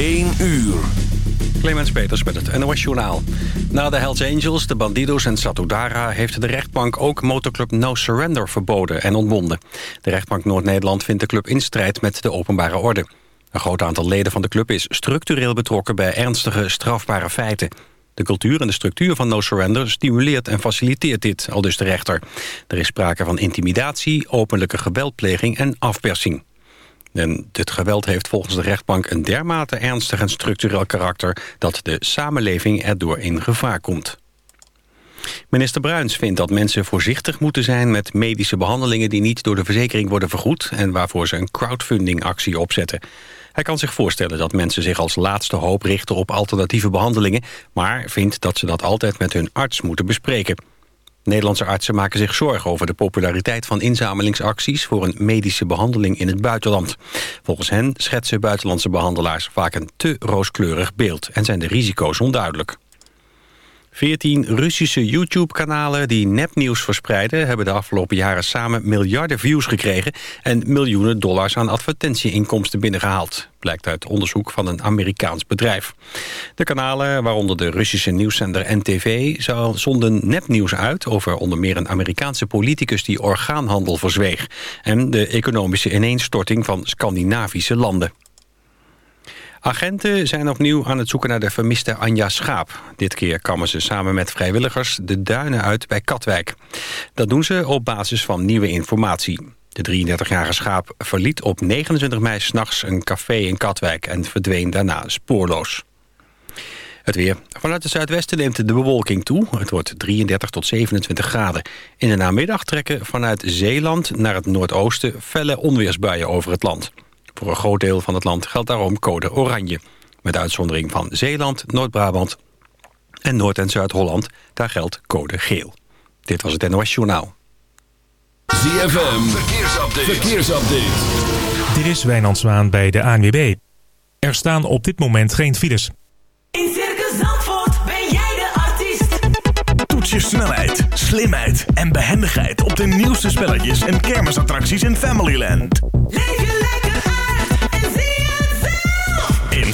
1 uur. Clemens Peters met het NOS Journaal. Na de Hells Angels, de Bandidos en Satudara... heeft de rechtbank ook motorclub No Surrender verboden en ontbonden. De rechtbank Noord-Nederland vindt de club in strijd met de openbare orde. Een groot aantal leden van de club is structureel betrokken... bij ernstige strafbare feiten. De cultuur en de structuur van No Surrender stimuleert en faciliteert dit, al dus de rechter. Er is sprake van intimidatie, openlijke geweldpleging en afpersing. En dit geweld heeft volgens de rechtbank een dermate ernstig en structureel karakter... dat de samenleving erdoor in gevaar komt. Minister Bruins vindt dat mensen voorzichtig moeten zijn met medische behandelingen die niet door de verzekering worden vergoed en waarvoor ze een crowdfunding-actie opzetten. Hij kan zich voorstellen dat mensen zich als laatste hoop richten op alternatieve behandelingen, maar vindt dat ze dat altijd met hun arts moeten bespreken. Nederlandse artsen maken zich zorgen over de populariteit van inzamelingsacties voor een medische behandeling in het buitenland. Volgens hen schetsen buitenlandse behandelaars vaak een te rooskleurig beeld en zijn de risico's onduidelijk. 14 Russische YouTube-kanalen die nepnieuws verspreiden... hebben de afgelopen jaren samen miljarden views gekregen... en miljoenen dollars aan advertentieinkomsten binnengehaald. Blijkt uit onderzoek van een Amerikaans bedrijf. De kanalen, waaronder de Russische nieuwszender NTV... zonden nepnieuws uit over onder meer een Amerikaanse politicus... die orgaanhandel verzweeg... en de economische ineenstorting van Scandinavische landen. Agenten zijn opnieuw aan het zoeken naar de vermiste Anja Schaap. Dit keer kammen ze samen met vrijwilligers de duinen uit bij Katwijk. Dat doen ze op basis van nieuwe informatie. De 33-jarige Schaap verliet op 29 mei s'nachts een café in Katwijk... en verdween daarna spoorloos. Het weer. Vanuit het zuidwesten neemt de bewolking toe. Het wordt 33 tot 27 graden. In de namiddag trekken vanuit Zeeland naar het noordoosten... felle onweersbuien over het land. Voor een groot deel van het land geldt daarom code oranje. Met uitzondering van Zeeland, Noord-Brabant en Noord- en Zuid-Holland. Daar geldt code geel. Dit was het NOS Journaal. ZFM, verkeersupdate. verkeersupdate. Dit is Wijnand Zwaan bij de ANWB. Er staan op dit moment geen files. In Circus Zandvoort ben jij de artiest. Toets je snelheid, slimheid en behendigheid op de nieuwste spelletjes en kermisattracties in Familyland. Leef je lekker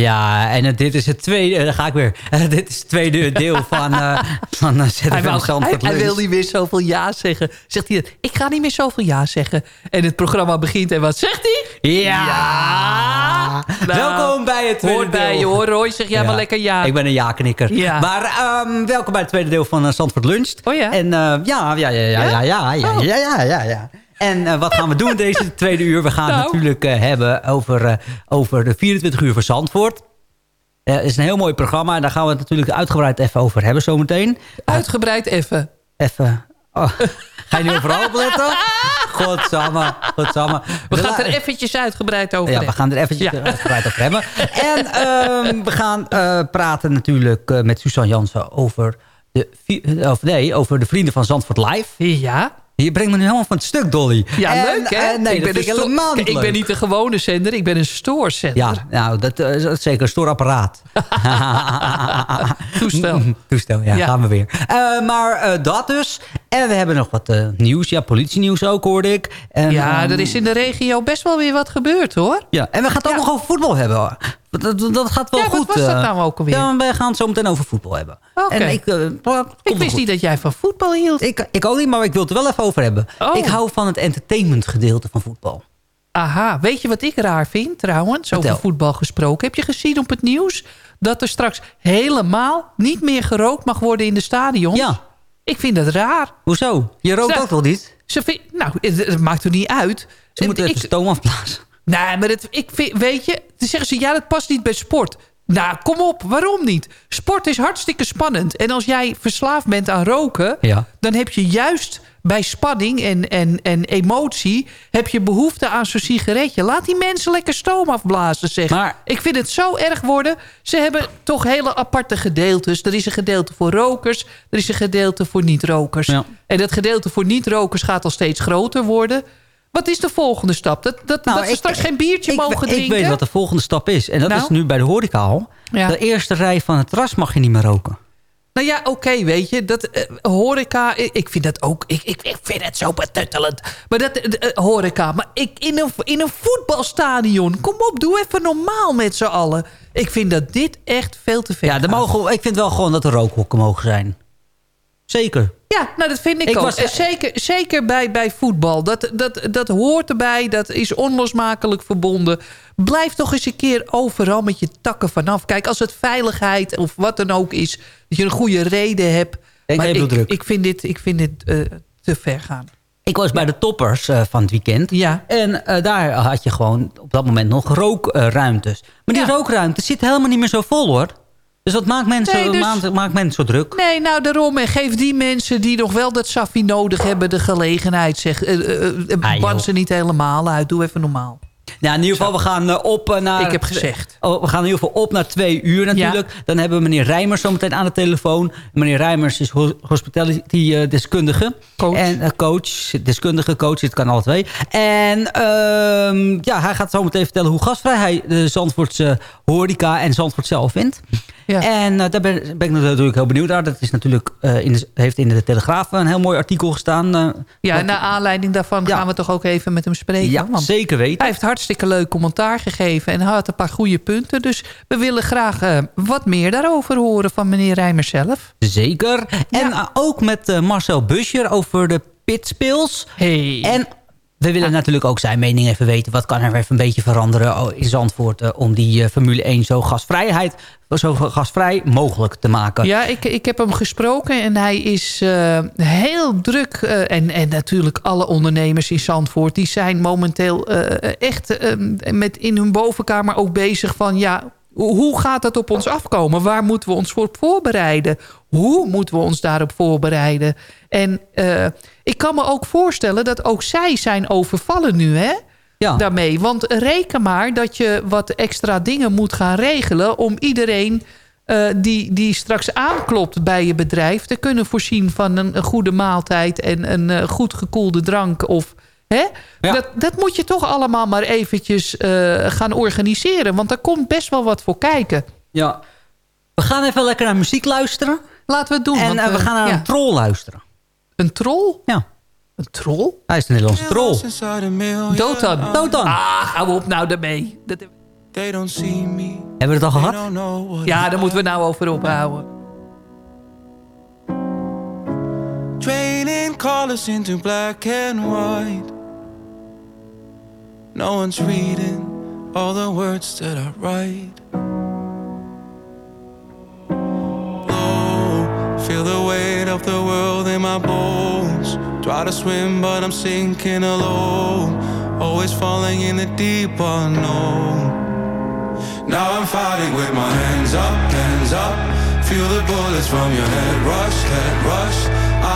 Ja, en eh, dit is het tweede... eh, Daar ga ik weer. Eh, dit is het tweede deel van, eh van uh, Hij, wou- hij, hij wil niet meer zoveel ja zeggen. Zegt hij, het, ik ga niet meer zoveel ja zeggen. En het programma begint en wat zegt hij? Ja! Nou, welkom bij het tweede Hoort bij deel. je hoor, Roy. Zeg jij Ja. maar lekker ja. Ik ben een ja-knikker. Ja. Maar ehm, welkom bij het tweede deel van uh, Zandvoort Lunch. Oh ja? En eh, ja, ja, ja, ja, ja, ja, ja, ja, ja, ja, ja. En eh, wat gaan we doen deze tweede uur? We gaan het Nou. natuurlijk eh, hebben over, eh, over de 24 uur van Zandvoort. Het is een heel mooi programma. En daar gaan we het natuurlijk uitgebreid even over hebben zometeen. Uitgebreid even. Even... Oh, ga je nu overal op letten? Godsamme, godsamme. We gaan er eventjes uitgebreid over ja, we hebben. gaan er eventjes Ja. uitgebreid over hebben. En ehm, we gaan praten natuurlijk met Suzanne Jansen over de, of nee, over de Vrienden van Zandvoort Live. Ja. Je brengt me nu helemaal van het stuk, Dolly. Ja, En, leuk hè? nee, ik ben, een helemaal niet ik ben niet een gewone zender, ik ben een stoorzender. Ja, nou, dat, eh, is- zeker een stoorapparaat. Toestel. Toestel, ja, Ja. gaan we weer. Eh, maar eh, dat dus. En we hebben nog wat eh, nieuws. Ja, politienieuws ook, hoorde ik. En, Ja, ehm, er is in de regio best wel weer wat gebeurd hoor. Ja, en we gaan het ook Ja. nog over voetbal hebben. hoor. Dat, dat, gaat wel Ja, wat goed. was dat eh. nou ook alweer? Ja, we gaan het zo meteen over voetbal hebben. Oké. Ik, eh, Ik wist goed. niet dat jij van voetbal hield. Ik, ik ook niet, maar ik wil het er wel even over hebben. Oh. Ik hou van het entertainment gedeelte van voetbal. Aha, weet je wat ik raar vind trouwens, over voetbal gesproken? Heb je gezien op het nieuws dat er straks helemaal niet meer gerookt mag worden in de stadions? Ja. Ik vind dat raar. Hoezo? Je rookt ook wel niet? Ze vind, nou, het, het maakt er niet uit. Ze moeten even stoom afblazen. Nee, maar het, ik vind, weet je, dan zeggen ze, ja, dat past niet bij sport. Nou, kom op, waarom niet? Sport is hartstikke spannend. En als jij verslaafd bent aan roken... Ja. dan heb je juist bij spanning en, en, en emotie... heb je behoefte aan zo'n sigaretje. Laat die mensen lekker stoom afblazen, zeg. Maar- Ik vind het zo erg worden. Ze hebben toch hele aparte gedeeltes. Er is een gedeelte voor rokers. Er is een gedeelte voor niet-rokers. Ja. En dat gedeelte voor niet-rokers gaat al steeds groter worden... Wat is de volgende stap? Dat, dat, Nou, dat ze ik- straks geen biertje ik, mogen ik drinken? weet wat de volgende stap is. En dat Nou? is nu bij de horeca al. Ja. De eerste rij van het terras mag je niet meer roken. Nou ja, oké, weet je. Dat, eh, horeca, ik, ik vind dat ook... Ik, ik, ik vind het zo betuttelend. Maar dat, eh, eh, horeca. Maar ik, in, een, in een voetbalstadion... Kom op, doe even normaal met z'n allen. Ik vind dat dit echt veel te ver Ja, mogen, ik vind wel gewoon dat er rookhokken mogen zijn. Zeker. Ja, nou dat vind ik, Ik ook. was- En zeker zeker bij, bij voetbal. Dat, dat, dat hoort erbij. Dat is onlosmakelijk verbonden. Blijf toch eens een keer overal met je takken vanaf. Kijk, als het veiligheid of wat dan ook is... dat je een goede reden hebt. Denk maar ik, druk. ik vind dit, ik vind dit eh, te ver gaan. Ik was bij de toppers eh, van het weekend. Ja. En eh, daar had je gewoon op dat moment nog rookruimtes. maar die Ja. rookruimtes zitten helemaal niet meer zo vol hoor. Dus dat maakt mensen, Nee, dus- maakt, maakt mensen zo druk. Nee, nou daarom. En geef die mensen die nog wel dat saffie nodig hebben... de gelegenheid. Zeg, eh, Ah, ban ze niet helemaal uit. Doe even normaal. Ja, in ieder geval, we gaan eh, op eh, naar... Ik heb gezegd. Oh, we gaan in ieder geval op naar twee uur natuurlijk. Dan hebben we meneer Rijmers zometeen aan de telefoon. Meneer Rijmers is ho- hospitality-deskundige. Coach. En eh, coach, deskundige coach, dit kan alle twee. En ehm, ja, hij gaat zo meteen vertellen hoe gastvrij hij de Zandvoortse horeca en Zandvoort zelf vindt. Ja. En eh, daar ben, ben ik natuurlijk heel benieuwd naar. Dat is natuurlijk, eh, in de, heeft in de Telegraaf een heel mooi artikel gestaan. eh, Ja, en naar aanleiding daarvan Ja. gaan we toch ook even met hem spreken. ja, want zeker weten. Hij heeft hartstikke leuk commentaar gegeven en hij had een paar goede punten. Dus we willen graag wat meer daarover horen van meneer Rijmer zelf. Zeker. En ook met Marcel Buscher over de pitspils. Hey. En we willen natuurlijk ook zijn mening even weten. Wat kan er even een beetje veranderen oh, in Zandvoort... eh, om die eh, Formule 1 zo, gasvrijheid, zo gasvrij mogelijk te maken. Ja, ik, ik heb hem gesproken en hij is eh, heel druk. en, en natuurlijk alle ondernemers in Zandvoort... die zijn momenteel echt met in hun bovenkamer ook bezig van... ja, hoe gaat dat op ons afkomen? Waar moeten we ons voor voorbereiden? Hoe moeten we ons daarop voorbereiden? En eh, ik kan me ook voorstellen dat ook zij zijn overvallen nu, hè? Ja. Daarmee. Want reken maar dat je wat extra dingen moet gaan regelen... om iedereen eh, die, die straks aanklopt bij je bedrijf... te kunnen voorzien van een, een goede maaltijd... en een eh, goed gekoelde drank of... Hè? Ja. Dat, dat moet je toch allemaal maar eventjes eh, gaan organiseren. Want daar komt best wel wat voor kijken. Ja. We gaan even lekker naar muziek luisteren. Laten we het doen. En want, eh, we eh, gaan naar ja. een troll luisteren. Een troll? Ja. Een troll? Hij is een Nederlandse troll. Dotan. Dotan. Ah, hou op nou daarmee. Dat, They don't see me. Hebben we het al gehad? Ja, daar moeten we nou over ophouden. Draining colors into black and white. No one's reading all the words that I write. Oh, feel the weight of the world in my bones. Try to swim, but I'm sinking alone. Always falling in the deep unknown. Now I'm fighting with my hands up, hands up. Feel the bullets from your head rush, head rush.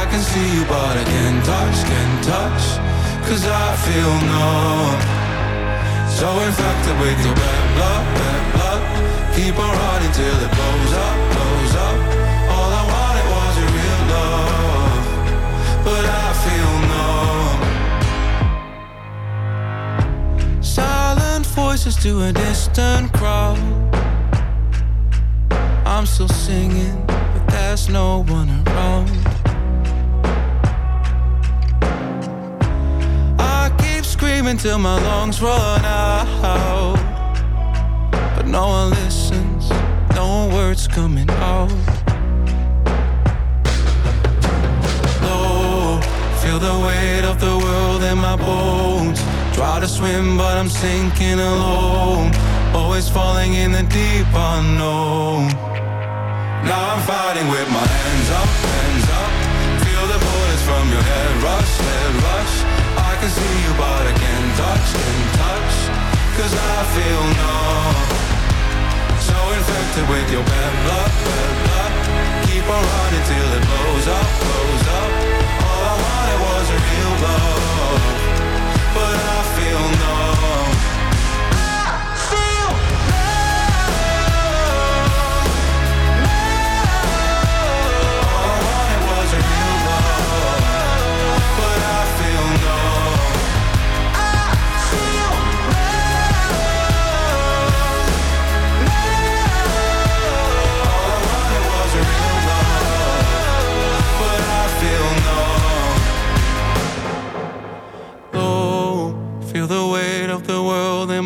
I can see you, but I can't touch, can't touch. Cause I feel numb. So infected with your bad blood, bad blood. Keep on running till it blows up, blows up. All I wanted was a real love. But I feel numb. Silent voices to a distant crowd. I'm still singing, but there's no one around. Screaming till my lungs run out. But no one listens, no words coming out. Low, feel the weight of the world in my bones. Try to swim, but I'm sinking alone. Always falling in the deep unknown. Now I'm fighting with my hands up, hands up. Feel the bullets from your head rush, head rush. See you, but I can't touch, can't touch. Cause I feel numb. So infected with your bad blood, bad blood. Keep on running till it blows up, blows up. All I wanted was a real love. But I feel numb.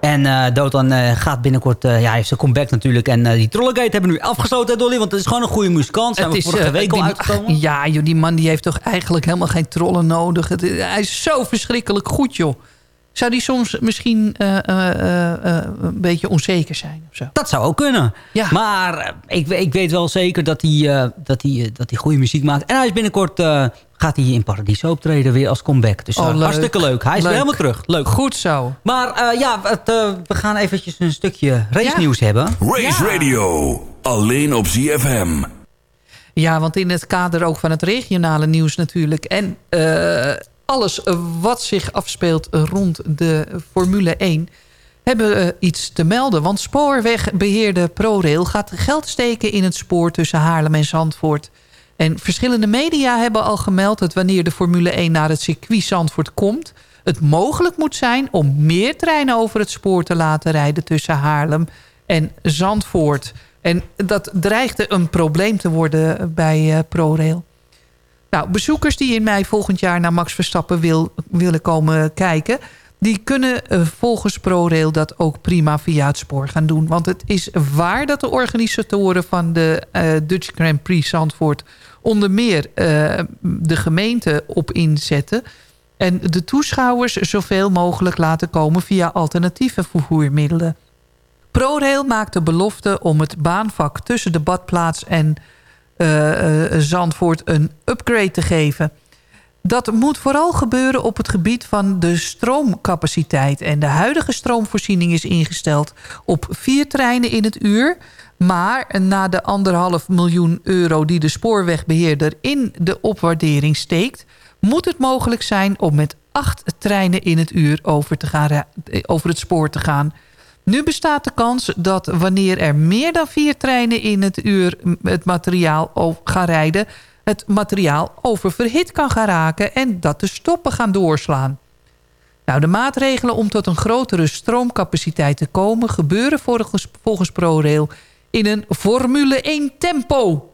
En eh Dotan eh, gaat binnenkort, eh, ja, hij heeft zijn comeback natuurlijk. En die Trollgate hebben we nu afgesloten, Dolly. Want het is gewoon een goede muzikant. Zijn we vorige eh, week al uitgekomen. Ja, joh, die man die heeft toch eigenlijk helemaal geen trollen nodig. Het- hij is zo verschrikkelijk goed, joh. Zou die soms misschien eh, eh, eh, eh, een beetje onzeker zijn? Of zo? Dat zou ook kunnen. Maar eh, ik, ik weet wel zeker dat hij, eh, dat, hij, dat hij goede muziek maakt. En hij is binnenkort eh, gaat hij in Paradiso optreden weer als comeback. Dus Oh, leuk. hartstikke leuk. Hij is weer helemaal terug. Leuk. Goed zo. Maar eh, ja, het, we gaan eventjes een stukje race nieuws hebben. Race Radio. Alleen op ZFM. Ja, want in het kader ook van het regionale nieuws natuurlijk. En eh, alles eh, wat zich afspeelt rond de Formule 1... hebben we iets te melden. Want spoorwegbeheerder ProRail gaat geld steken in het spoor... tussen Haarlem en Zandvoort. En verschillende media hebben al gemeld... dat wanneer de Formule 1 naar het circuit Zandvoort komt... het mogelijk moet zijn om meer treinen over het spoor te laten rijden... tussen Haarlem en Zandvoort... En dat dreigde een probleem te worden bij eh, ProRail. Nou, bezoekers die in mei volgend jaar naar Max Verstappen wil, willen komen kijken... die kunnen eh, volgens ProRail dat ook prima via het spoor gaan doen. Want het is waar dat de organisatoren van de eh, Dutch Grand Prix Zandvoort... onder meer eh, de gemeente op inzetten... en de toeschouwers zoveel mogelijk laten komen via alternatieve vervoermiddelen. ProRail maakt de belofte om het baanvak tussen de badplaats en Zandvoort een upgrade te geven. Dat moet vooral gebeuren op het gebied van de stroomcapaciteit. En de huidige stroomvoorziening is ingesteld op vier treinen in het uur. Maar na de anderhalf miljoen euro die de spoorwegbeheerder in de opwaardering steekt... moet het mogelijk zijn om met acht treinen in het uur over, te gaan, over het spoor te gaan. Nu bestaat de kans dat wanneer er meer dan vier treinen in het uur het materiaal gaan rijden... het materiaal oververhit kan gaan raken en dat de stoppen gaan doorslaan. Nou, de maatregelen om tot een grotere stroomcapaciteit te komen... gebeuren volgens, volgens ProRail in een Formule 1 tempo.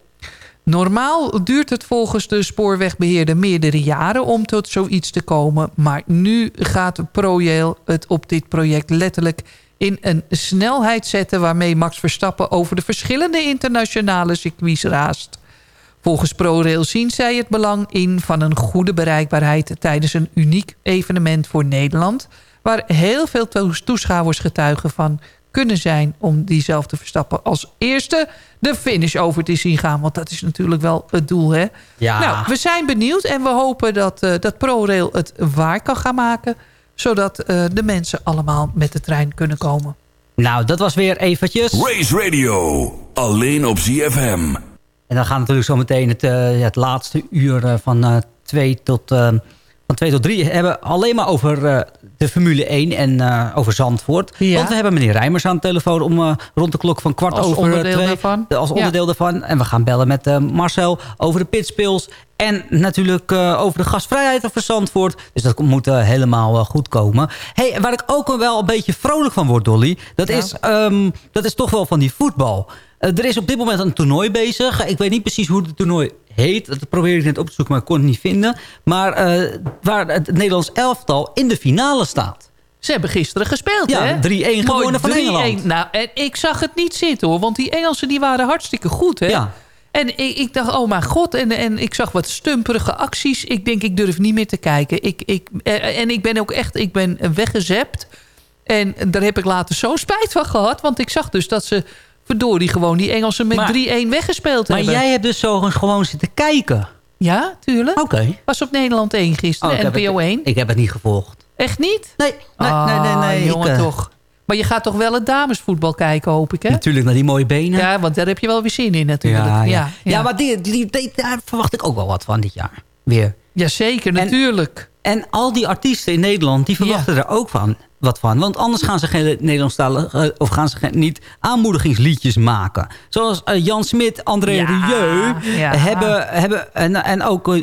Normaal duurt het volgens de spoorwegbeheerder meerdere jaren om tot zoiets te komen. Maar nu gaat ProRail het op dit project letterlijk in een snelheid zetten... waarmee Max Verstappen over de verschillende internationale circuits raast. Volgens ProRail zien zij het belang in van een goede bereikbaarheid... tijdens een uniek evenement voor Nederland... waar heel veel toeschouwers getuigen van kunnen zijn... om diezelfde Verstappen als eerste de finish over te zien gaan. Want dat is natuurlijk wel het doel, hè? Ja. Nou, we zijn benieuwd en we hopen dat, uh, dat ProRail het waar kan gaan maken zodat uh, de mensen allemaal met de trein kunnen komen. Nou, dat was weer eventjes... Race Radio, alleen op ZFM. En dan gaan natuurlijk zo meteen het, uh, het laatste uur uh, van 2 tot, van 2 tot 3 hebben alleen maar over de Formule 1 en uh, over Zandvoort. Ja. Want we hebben meneer Rijmers aan de telefoon om uh, rond de klok van kwart als over onderdeel twee. Daarvan. Als onderdeel ja. daarvan. En we gaan bellen met Marcel over de pitspills. En natuurlijk over de gastvrijheid van Zandvoort. Dus dat moet helemaal goed komen. Hey, waar ik ook wel een beetje vrolijk van word, Dolly. Dat, ja. is, um, dat is toch wel van die voetbal. Er is op dit moment een toernooi bezig. Ik weet niet precies hoe het toernooi heet. Dat probeer ik net op te zoeken, maar ik kon het niet vinden. Maar uh, waar het Nederlands elftal in de finale staat. Ze hebben gisteren gespeeld, ja, hè? 3-1 gewonnen van Engeland. Nou, en ik zag het niet zitten, hoor. Want die Engelsen die waren hartstikke goed, hè? Ja. En ik, ik, dacht, oh mijn god. En, en ik zag wat stumperige acties. Ik denk, ik durf niet meer te kijken. Ik, ik, en ik ben ook echt, ik ben weggezept. En daar heb ik later zo spijt van gehad. Want ik zag dus dat ze verdorie gewoon die Engelsen met 3-1 weggespeeld maar hebben. Maar jij hebt dus zo gewoon zitten kijken? Ja, tuurlijk. Oké. Okay. Was op Nederland 1 gisteren, oh, NPO 1. Ik heb het niet gevolgd. Echt niet? Nee, nee, ah, nee, nee. nee jongen, ik, uh... toch. Maar je gaat toch wel het damesvoetbal kijken, hoop ik, hè? Natuurlijk, naar die mooie benen. Ja, want daar heb je wel weer zin in, natuurlijk. Ja, ja. ja, ja. ja maar die, die, die, daar verwacht ik ook wel wat van dit jaar. Weer. Jazeker, natuurlijk. En, en al die artiesten in Nederland, die verwachten er ook van wat van. Want anders gaan ze geen Nederlandstalige of gaan ze geen, niet aanmoedigingsliedjes maken. Zoals uh, Jan Smit, André ja, Rieu ja. hebben, hebben en, en ook uh,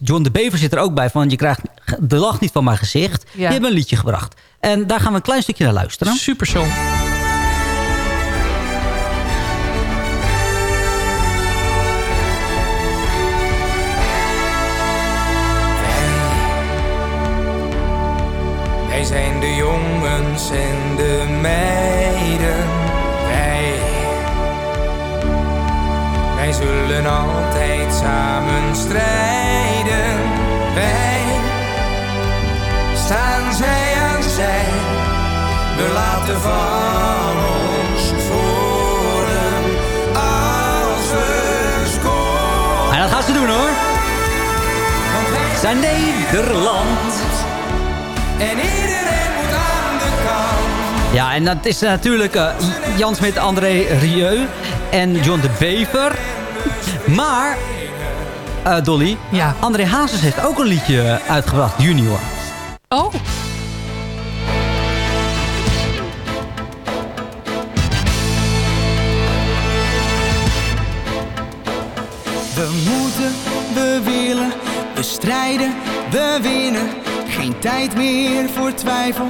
John de Bever zit er ook bij van je krijgt de lach niet van mijn gezicht. Ja. Die hebben een liedje gebracht. En daar gaan we een klein stukje naar luisteren. Super song. Wij zijn de jongens en de meiden. Wij, wij zullen altijd samen strijden. Wij staan zij aan zij. We laten van ons voren als we scoren. En dat gaan ze doen hoor. Zijn Nederland. En iedereen Ja, en dat is natuurlijk uh, Jan Smit, André Rieu en John de Bever. Maar, uh, Dolly, ja. André Hazes heeft ook een liedje uitgebracht, Junior. Oh. We moeten, we willen, we strijden, we winnen. Geen tijd meer voor twijfel,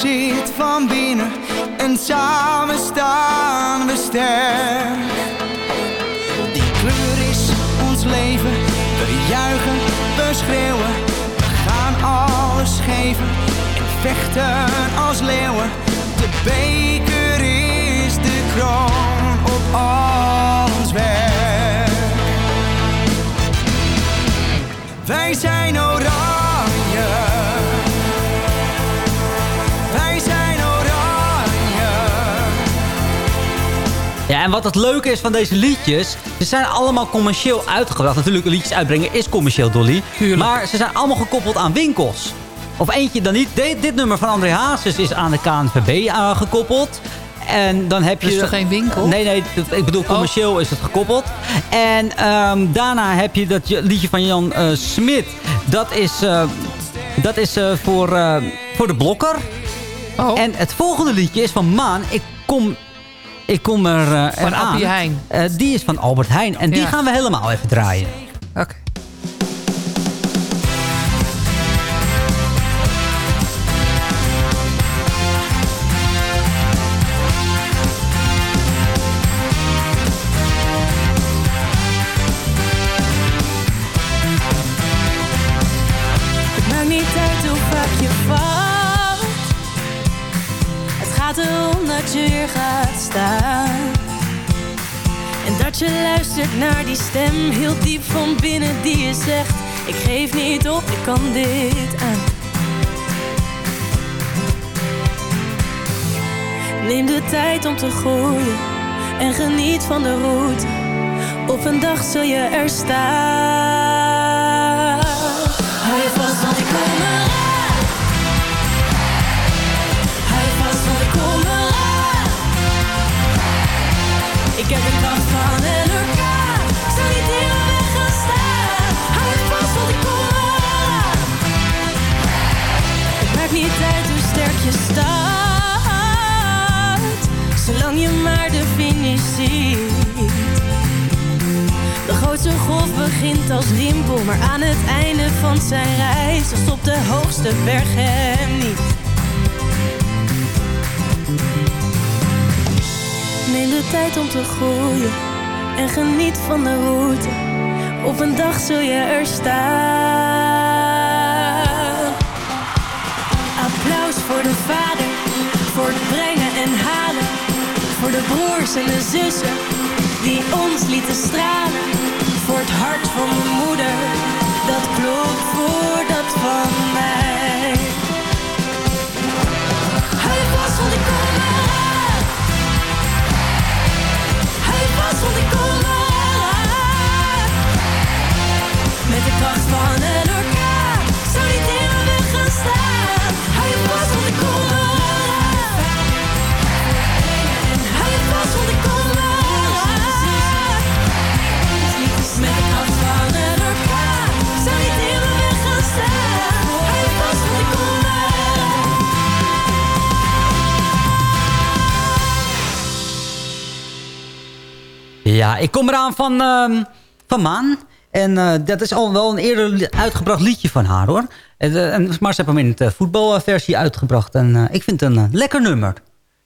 zit van binnen. En samen staan we sterk. Die kleur is ons leven, we juichen, we schreeuwen. We gaan alles geven en vechten als leeuwen. En wat het leuke is van deze liedjes... ze zijn allemaal commercieel uitgebracht. Natuurlijk, liedjes uitbrengen is commercieel, Dolly. Maar ze zijn allemaal gekoppeld aan winkels. Of eentje dan niet. Dit, dit nummer van André Hazes is aan de KNVB uh, gekoppeld. En dan heb je... Dus toch geen winkel? Nee, nee, ik bedoel commercieel is het gekoppeld. En ehm, daarna heb je dat liedje van Jan uh, Smit. Dat is, uh, dat is uh, voor, voor de blokker. Oh. En het volgende liedje is van Maan. Ik kom, ik kom er Van aan. Appie Heijn. die is van Albert Heijn. En die Ja. gaan we helemaal even draaien. Oké. Vaak je valt. Het gaat erom dat je weer gaat luistert naar die stem heel diep van binnen die je zegt: Ik geef niet op, ik kan dit aan. Neem de tijd om te groeien en geniet van de route. Op een dag zul je er staan. Hou je vast, want ik kom eraan. Hou je vast, want ik kom eraan. Ik heb de kracht van een maakt niet uit hoe sterk je staat. Zolang je maar de finish ziet. De grootste golf begint als rimpel, maar aan het einde van zijn reis stopt de hoogste berg hem niet. Neem de tijd om te groeien en geniet van de route. Op een dag zul je er staan. Voor de vader, voor het brengen en halen. Voor de broers en de zussen die ons lieten stralen. Voor het hart van mijn moeder, dat klopt voor dat van mij. Ja, ik kom eraan van, ehm, van Maan. En eh, dat is al wel een eerder uitgebracht liedje van haar, hoor. En, eh, en, maar ze hebben hem in de voetbalversie uitgebracht. En eh, ik vind het een eh, lekker nummer.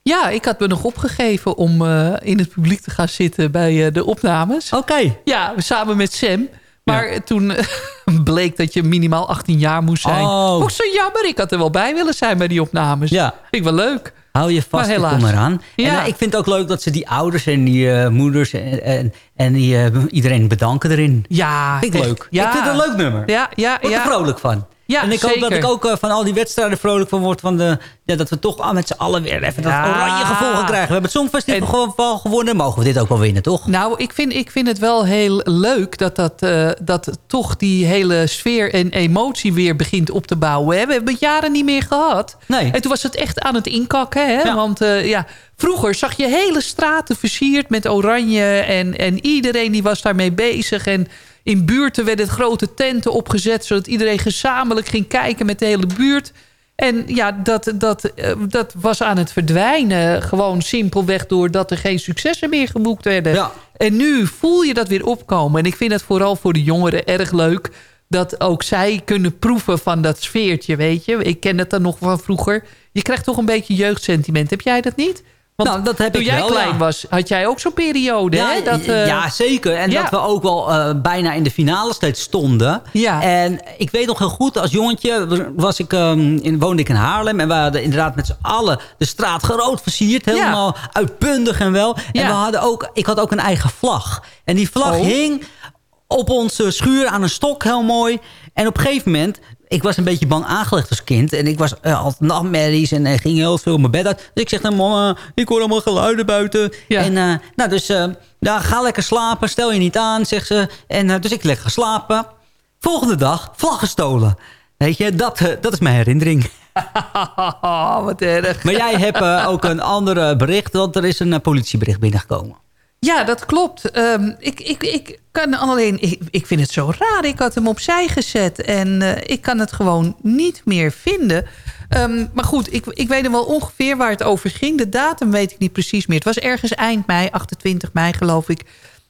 Ja, ik had me nog opgegeven om eh, in het publiek te gaan zitten bij eh, de opnames. Oké. Ja, samen met Sam. Maar eh, toen eh, bleek dat je minimaal 18 jaar moest zijn. Oh. Ook zo jammer. Ik had er wel bij willen zijn bij die opnames. Ja. Vind ik wel leuk. Hou je Maar vast, helaas. kom eraan. Ja. En eh, ik vind het ook leuk dat ze die ouders en die eh, moeders en, en, en die, eh, iedereen bedanken erin. Ja, Vind ik echt. leuk. Ja. Ik vind het een leuk nummer. Ja, ja, Word er vrolijk van. Ja, en ik hoop dat ik ook eh, van al die wedstrijden vrolijk van word. Van de, ja, dat we toch ah, met z'n allen weer even dat oranje gevolgen krijgen. We hebben het Songfestival gewoon gewonnen. Mogen we dit ook wel winnen, toch? Nou, ik vind, ik vind het wel heel leuk dat, dat, eh, dat toch die hele sfeer en emotie weer begint op te bouwen. Hè? We hebben het jaren niet meer gehad. Nee. En toen was het echt aan het inkakken. Hè? Want eh, ja, vroeger zag je hele straten versierd met oranje. En, en iedereen die was daarmee bezig. En in buurten werden grote tenten opgezet... zodat iedereen gezamenlijk ging kijken met de hele buurt. En ja, dat, dat, eh, dat was aan het verdwijnen. Gewoon simpelweg doordat er geen successen meer geboekt werden. Ja. En nu voel je dat weer opkomen. En ik vind het vooral voor de jongeren erg leuk... dat ook zij kunnen proeven van dat sfeertje, weet je. Ik ken het dan nog van vroeger. Je krijgt toch een beetje jeugdsentiment. Heb jij dat niet? Want Nou, dat heb toen ik jij wel, klein ja. was, had jij ook zo'n periode, Ja, hè? Dat, eh, ja, zeker. En ja. dat we ook wel eh, bijna in de finale steeds stonden. Ja. En ik weet nog heel goed, als jongetje was ik, ehm, in, woonde ik in Haarlem. En we hadden inderdaad met z'n allen de straat groot versierd. Helemaal uitbundig en wel. En we hadden ook, ik had ook een eigen vlag. En die vlag Oh. hing op onze schuur aan een stok, heel mooi. En op een gegeven moment ik was een beetje bang aangelegd als kind. En ik was uh, altijd nachtmerries en uh, ging heel veel mijn bed uit. Dus ik zeg naar mama, ik hoor allemaal geluiden buiten. En uh, nou, dus ja, ga lekker slapen, stel je niet aan, zegt ze. En dus ik lekker slapen. Volgende dag, vlag gestolen. Weet je, dat, dat is mijn herinnering. Wat erg. Maar jij hebt ook een ander bericht, want er is een politiebericht binnengekomen. Ja, dat klopt. Um, ik, ik, ik kan alleen... Ik, vind het zo raar. Ik had hem opzij gezet. En uh, ik kan het gewoon niet meer vinden. Um, maar goed, ik, ik weet wel ongeveer waar het over ging. De datum weet ik niet precies meer. Het was ergens eind mei, 28 mei geloof ik.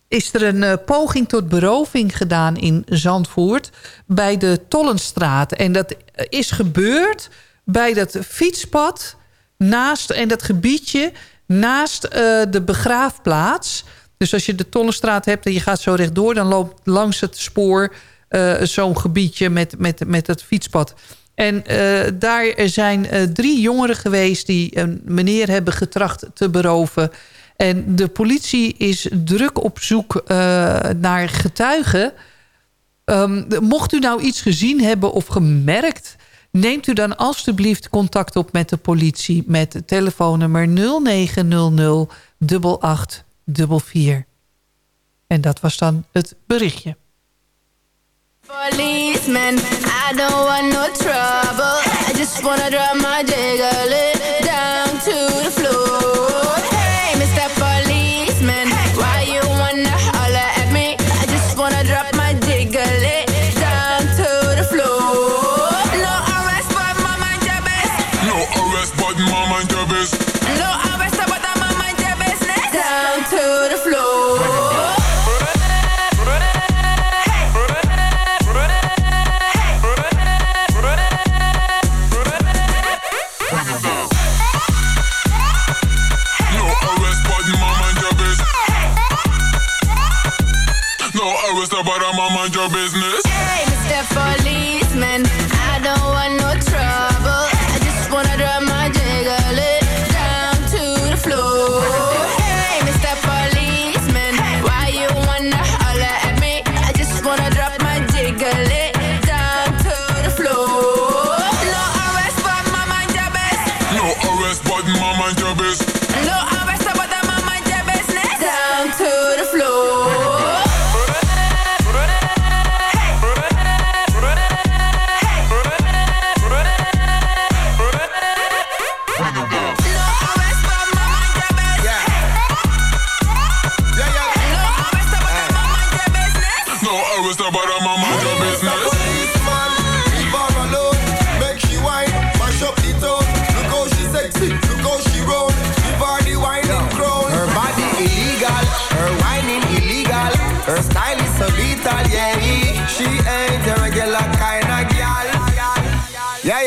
Is er een uh, poging tot beroving gedaan in Zandvoort. Bij de Tollenstraat. En dat is gebeurd bij dat fietspad. Naast, en dat gebiedje naast uh, de begraafplaats. Dus als je de Tollenstraat hebt en je gaat zo rechtdoor... dan loopt langs het spoor uh, zo'n gebiedje met, met, met het fietspad. En uh, daar zijn drie jongeren geweest... die een meneer hebben getracht te beroven. En de politie is druk op zoek naar getuigen... Um, mocht u nou iets gezien hebben of gemerkt Neemt u dan alstublieft contact op met de politie... met telefoonnummer 0900 8844. En dat was dan het berichtje. Policeman, I don't want no trouble. I just wanna drop my jiggle down to the floor. Business.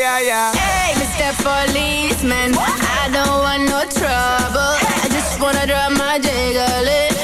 Yeah, yeah. Hey, Mr. Policeman, I don't want no trouble. I just wanna drop my jiggle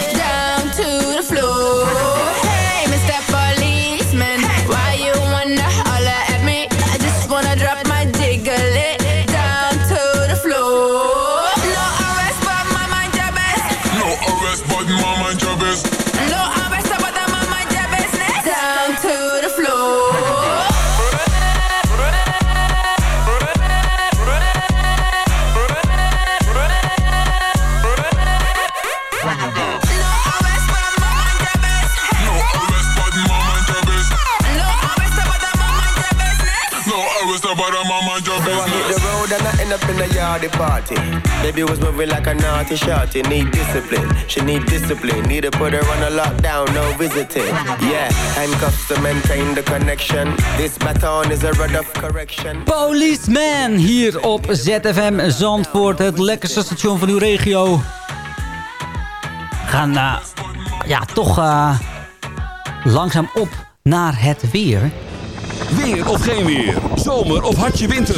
in the yardy party. Baby was moving like a naughty shorty. Need discipline, she need discipline. Need to put her on a lockdown, no visiting. Yeah, handcuffs to maintain the connection. This baton is a rod of correction. Policeman hier op ZFM Zandvoort. Het lekkerste station van uw regio. Gaan eh, ja, toch eh, langzaam op naar het weer. Weer of geen weer. Zomer of hartje winter.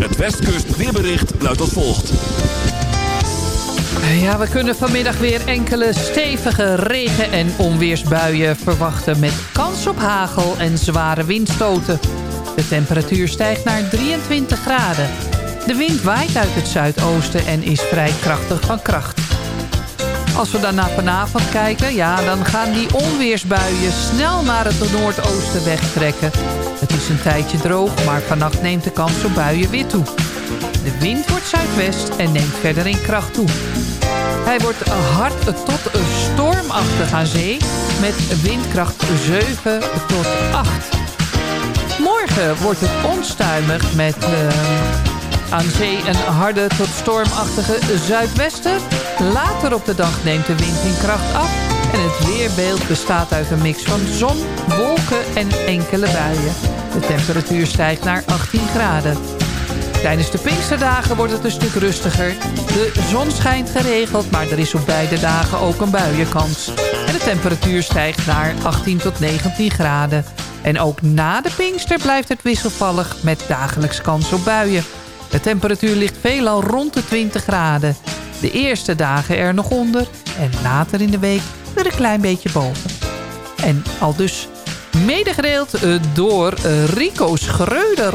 Het Westkust weerbericht luidt als volgt. Ja, we kunnen vanmiddag weer enkele stevige regen- en onweersbuien verwachten... met kans op hagel en zware windstoten. De temperatuur stijgt naar 23 graden. De wind waait uit het zuidoosten en is vrij krachtig van kracht. Als we dan naar vanavond kijken, ja, dan gaan die onweersbuien snel naar het noordoosten wegtrekken. Het is een tijdje droog, maar vannacht neemt de kans op buien weer toe. De wind wordt zuidwest en neemt verder in kracht toe. Hij wordt hard tot stormachtig aan zee met windkracht 7 tot 8. Morgen wordt het onstuimig met uh, aan zee een harde tot stormachtige zuidwester. Later op de dag neemt de wind in kracht af. En het weerbeeld bestaat uit een mix van zon, wolken en enkele buien. De temperatuur stijgt naar 18 graden. Tijdens de Pinksterdagen wordt het een stuk rustiger. De zon schijnt geregeld, maar er is op beide dagen ook een buienkans. En de temperatuur stijgt naar 18 tot 19 graden. En ook na de Pinkster blijft het wisselvallig met dagelijks kans op buien. De temperatuur ligt veelal rond de 20 graden. De eerste dagen er nog onder en later in de week er een klein beetje boven. En al dus medegedeeld eh, door eh, Rico Schreuder.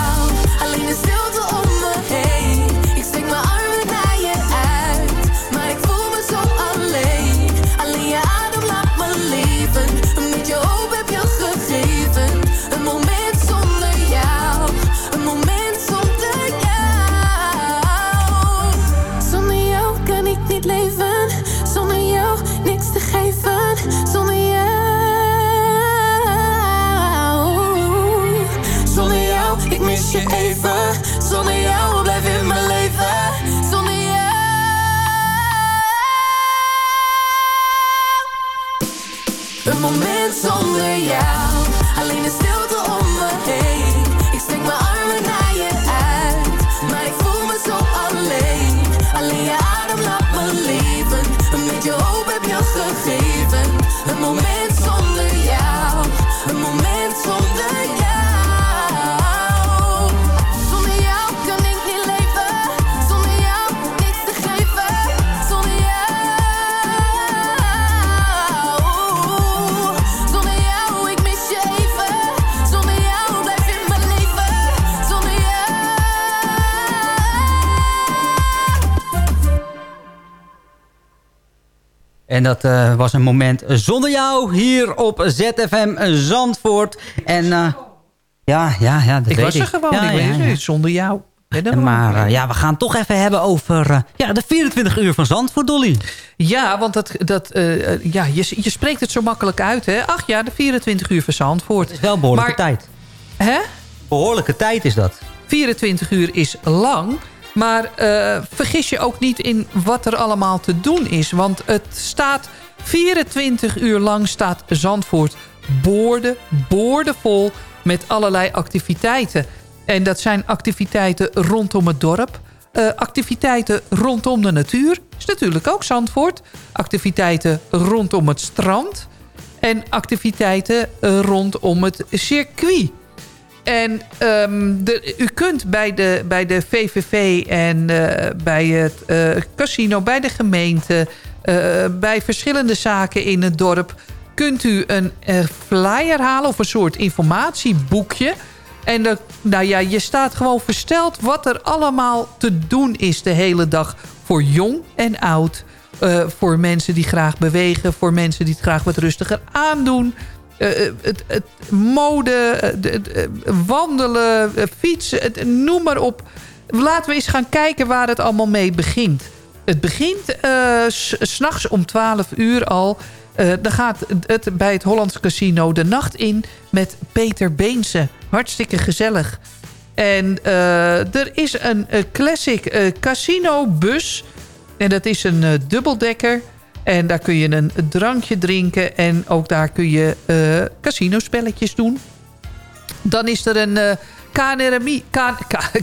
moment zonder En dat eh, was een moment zonder jou hier op ZFM Zandvoort. En uh, ja, ja, ja, dat Ik weet was er gewoon, Ja, ik ja, weet ja. zonder jou. Maar eh, ja, we gaan toch even hebben over eh, ja, de 24 uur van Zandvoort, Dolly. Ja, want dat, dat, eh, eh, ja, je, je spreekt het zo makkelijk uit, hè? Ach ja, de 24 uur van Zandvoort. Het is wel behoorlijke tijd. Hè? Behoorlijke tijd is dat. 24 uur is lang. Maar eh, vergis je ook niet in wat er allemaal te doen is. Want het staat 24 uur lang staat Zandvoort boorden, boordevol met allerlei activiteiten. En dat zijn activiteiten rondom het dorp. Eh, activiteiten rondom de natuur is natuurlijk ook Zandvoort. Activiteiten rondom het strand. En activiteiten eh, rondom het circuit. En ehm, de, u kunt bij de, bij de VVV en eh, bij het casino, bij de gemeente... bij verschillende zaken in het dorp... kunt u een flyer halen of een soort informatieboekje... En de, nou ja, je staat gewoon versteld wat er allemaal te doen is de hele dag. Voor jong en oud. Voor mensen die graag bewegen. Voor mensen die het graag wat rustiger aandoen. Uh, het, het, mode, het, wandelen, fietsen, noem maar op. Laten we eens gaan kijken waar het allemaal mee begint. Het begint uh, s'nachts om 12 uur al. Dan gaat het bij het Hollands Casino de nacht in met Peter Beense. Hartstikke gezellig. En er is een, classic casino bus. En dat is een dubbeldekker. En daar kun je een drankje drinken. En ook daar kun je casinospelletjes doen. Dan is er een KNRMI,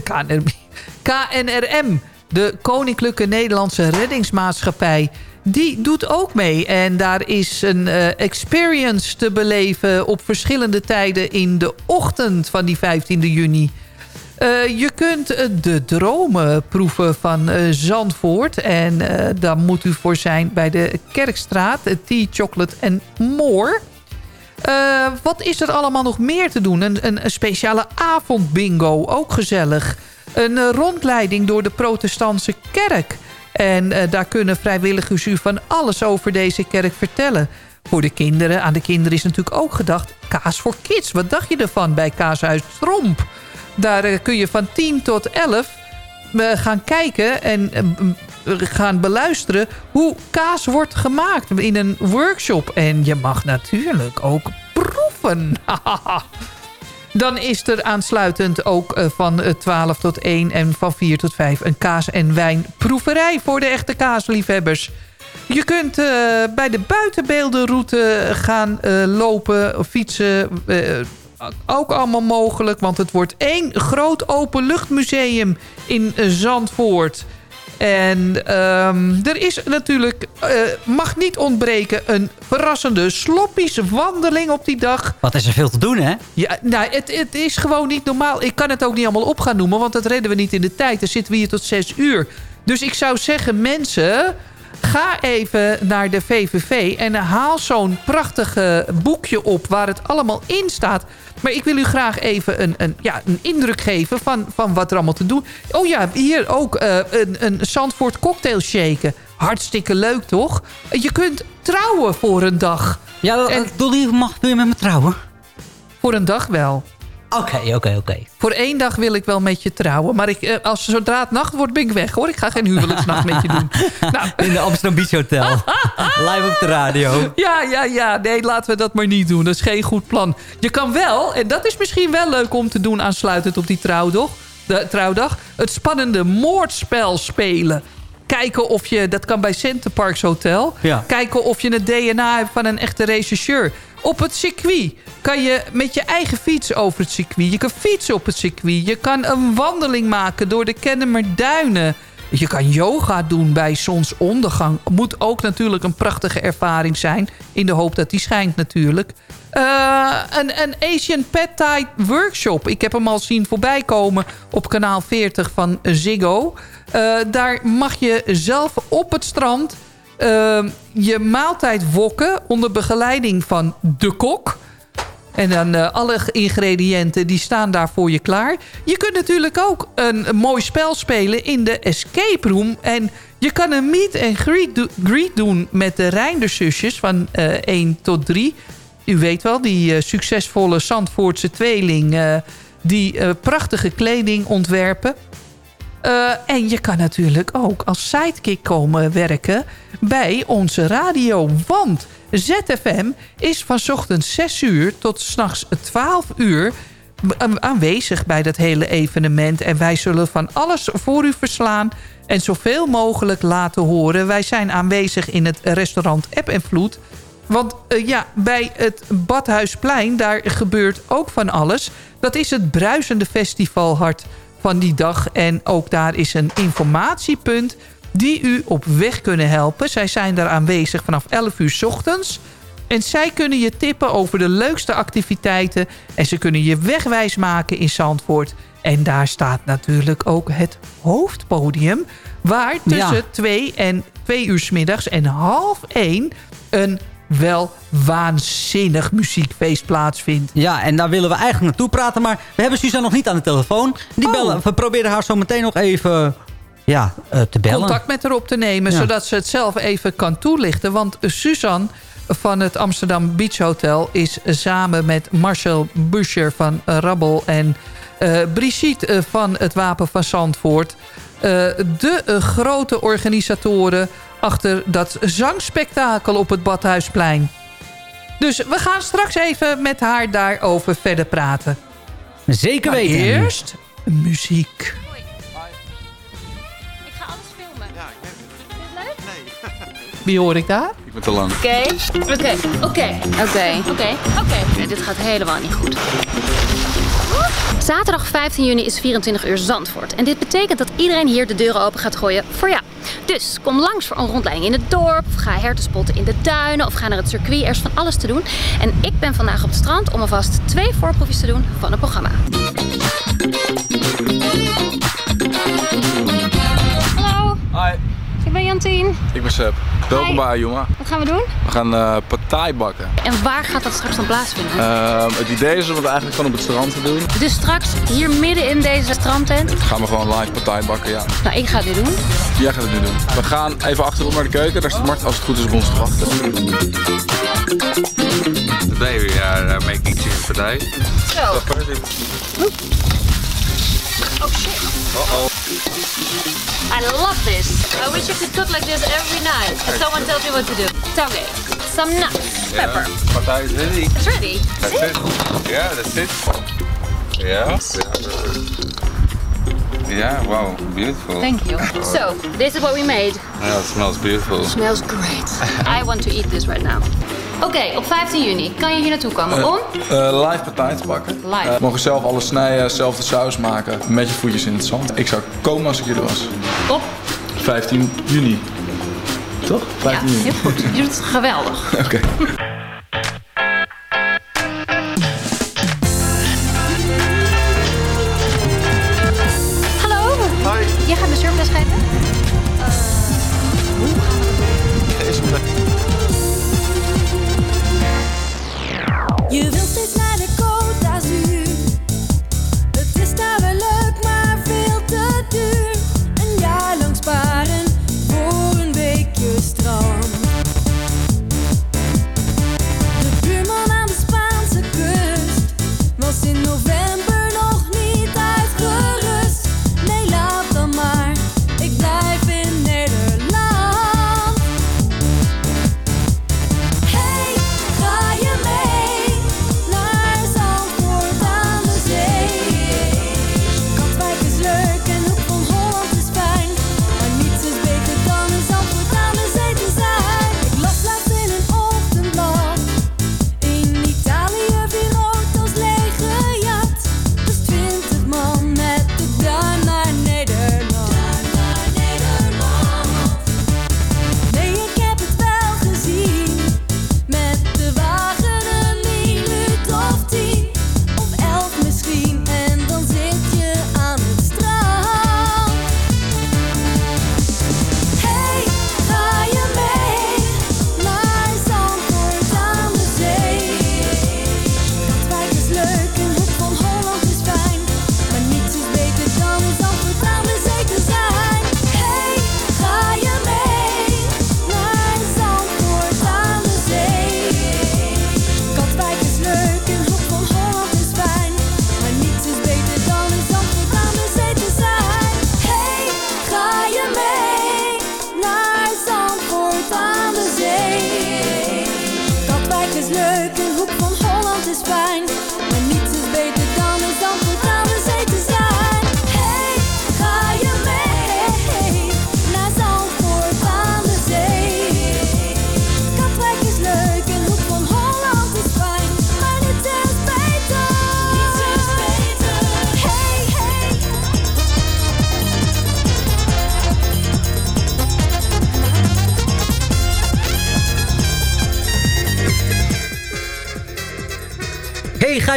KNRMI, KNRM. De Koninklijke Nederlandse Reddingsmaatschappij die doet ook mee. En daar is een uh, experience te beleven op verschillende tijden in de ochtend van die 15 juni. Uh, je kunt uh, de dromen proeven van Zandvoort. En daar moet u voor zijn bij de Kerkstraat. Tea, chocolate en more. wat is er allemaal nog meer te doen? Een, een, speciale avondbingo, ook gezellig. Een rondleiding door de protestantse kerk... En daar kunnen vrijwilligers u van alles over deze kerk vertellen. Voor de kinderen, aan de kinderen is natuurlijk ook gedacht... Kaas voor Kids, wat dacht je ervan bij Kaashuis Tromp? Daar uh, kun je van 10 tot 11 uh, eh, gaan kijken en gaan beluisteren... hoe kaas wordt gemaakt in een workshop. En je mag natuurlijk ook proeven. Dan is er aansluitend ook eh, van 12 tot 1 en van 4 tot 5 een kaas- en wijnproeverij voor de echte kaasliefhebbers. Je kunt bij de buitenbeeldenroute gaan uh, lopen, fietsen. Ook allemaal mogelijk, want het wordt één groot openluchtmuseum in Zandvoort. En um, er is natuurlijk, uh, mag niet ontbreken, een verrassende sloppies wandeling op die dag. Wat is er veel te doen, hè? Ja, nou, het, het is gewoon niet normaal. Ik kan het ook niet allemaal op gaan noemen, want dat redden we niet in de tijd. Dan zitten we hier tot zes uur. Dus ik zou zeggen, mensen, ga even naar de VVV en haal zo'n prachtige boekje op waar het allemaal in staat. Maar ik wil u graag even een, een, ja, een indruk geven van, van wat er allemaal te doen. Oh ja, hier ook uh, een, een Zandvoort cocktail shaken. Hartstikke leuk, toch? Je kunt trouwen voor een dag. Ja, en, Dolly, mag, wil je met me trouwen? Voor een dag wel. Oké, oké, oké. Voor één dag wil ik wel met je trouwen. Maar ik, eh, als zodra het nacht wordt, ben ik weg hoor. Ik ga geen huwelijksnacht met je doen. Nou. In de Amsterdam Beach Hotel. Live op de radio. Ja, ja, ja. Nee, laten we dat maar niet doen. Dat is geen goed plan. Je kan wel, en dat is misschien wel leuk om te doen... aansluitend op die trouwdag, de, trouwdag het spannende moordspel spelen kijken of je, dat kan bij Center Parks Hotel... Ja. kijken of je het DNA hebt van een echte rechercheur. Op het circuit kan je met je eigen fiets over het circuit. Je kan fietsen op het circuit. Je kan een wandeling maken door de Kennemerduinen. Je kan yoga doen bij zonsondergang. Moet ook natuurlijk een prachtige ervaring zijn. In de hoop dat die schijnt natuurlijk. Uh, een, een Asian Pet Thai workshop. Ik heb hem al zien voorbij komen op kanaal 40 van Ziggo. Uh, daar mag je zelf op het strand uh, je maaltijd wokken onder begeleiding van de kok. En dan uh, alle ingrediënten die staan daar voor je klaar. Je kunt natuurlijk ook een, mooi spel spelen in de escape room. En je kan een meet en greet, do, greet doen met de Reinderzusjes van uh, 1 tot 3. U weet wel, die uh, succesvolle Zandvoortse tweeling... die prachtige kleding ontwerpen. Uh, en je kan natuurlijk ook als sidekick komen werken bij onze radio. Want ZFM is van ochtends 6 uur tot s'nachts 12 uur aanwezig bij dat hele evenement. En wij zullen van alles voor u verslaan en zoveel mogelijk laten horen. Wij zijn aanwezig in het restaurant App en Vloed. Want uh, ja, bij het Badhuisplein, daar gebeurt ook van alles. Dat is het bruisende festivalhart van die dag. En ook daar is een informatiepunt die u op weg kunnen helpen. Zij zijn daar aanwezig vanaf 11 uur s ochtends. En zij kunnen je tippen over de leukste activiteiten. En ze kunnen je wegwijs maken in Zandvoort. En daar staat natuurlijk ook het hoofdpodium. Waar tussen Ja. 2 en 2 uur 's middags en half 1 een wel waanzinnig muziekfeest plaatsvindt. Ja, en daar willen we eigenlijk naartoe praten. Maar we hebben Suzanne nog niet aan de telefoon. Die Oh. bellen, we proberen haar zo meteen nog even ja, eh, te bellen. contact met haar op te nemen... Ja. zodat ze het zelf even kan toelichten. Want Suzanne van het Amsterdam Beach Hotel... is samen met Marcel Buscher van Rabbel... en eh, Brigitte van het Wapen van Zandvoort... eh, de eh, grote organisatoren achter dat zangspektakel op het Badhuisplein. Dus we gaan straks even met haar daarover verder praten. Zeker Maar weten. eerst muziek. Wie hoor ik daar? Ik ben te lang. Oké, oké, oké, oké, oké, oké. Dit gaat helemaal niet goed. Zaterdag 15 juni is 24 uur Zandvoort. En dit betekent dat iedereen hier de deuren open gaat gooien voor jou. Dus kom langs voor een rondleiding in het dorp. Of ga herten spotten in de duinen. Of ga naar het circuit. Er is van alles te doen. En ik ben vandaag op het strand om alvast twee voorproefjes te doen van het programma. Jantien. ik ben Seb. Welkom bij jongen. Wat gaan we doen? We gaan eh partij bakken. En waar gaat dat straks dan plaatsvinden? Ehm, het idee is om het eigenlijk gewoon op het strand te doen. Dus straks hier midden in deze strandtent. Gaan we gewoon live partij bakken, ja. Nou, ik ga het nu doen. Jij gaat het nu doen. We gaan even achterop naar de keuken. Daar staat Mart als het goed is op ons te wachten. Today we are uh, making chicken today. Zo. Oh shit. Uh-oh. I love this. I wish you could cook like this every night. And someone tells me what to do. Okay. Some nuts. Pepper. Partij is ready. It's ready. That's it. Yeah, that's it. Yeah. Yeah, wow, beautiful. Thank you. So, this is what we made. Yeah, it smells beautiful. Smells great. I want to eat this right now. Oké, op 15 juni kan je hier naartoe komen Eh, om... eh, live partij te bakken. Live. Eh, mogen zelf alles snijden, zelf de saus maken. Met je voetjes in het zand. Ik zou komen als ik jullie was. Op? 15 juni. Toch? 15 Ja, juni. heel goed. Je doet het geweldig. Oké.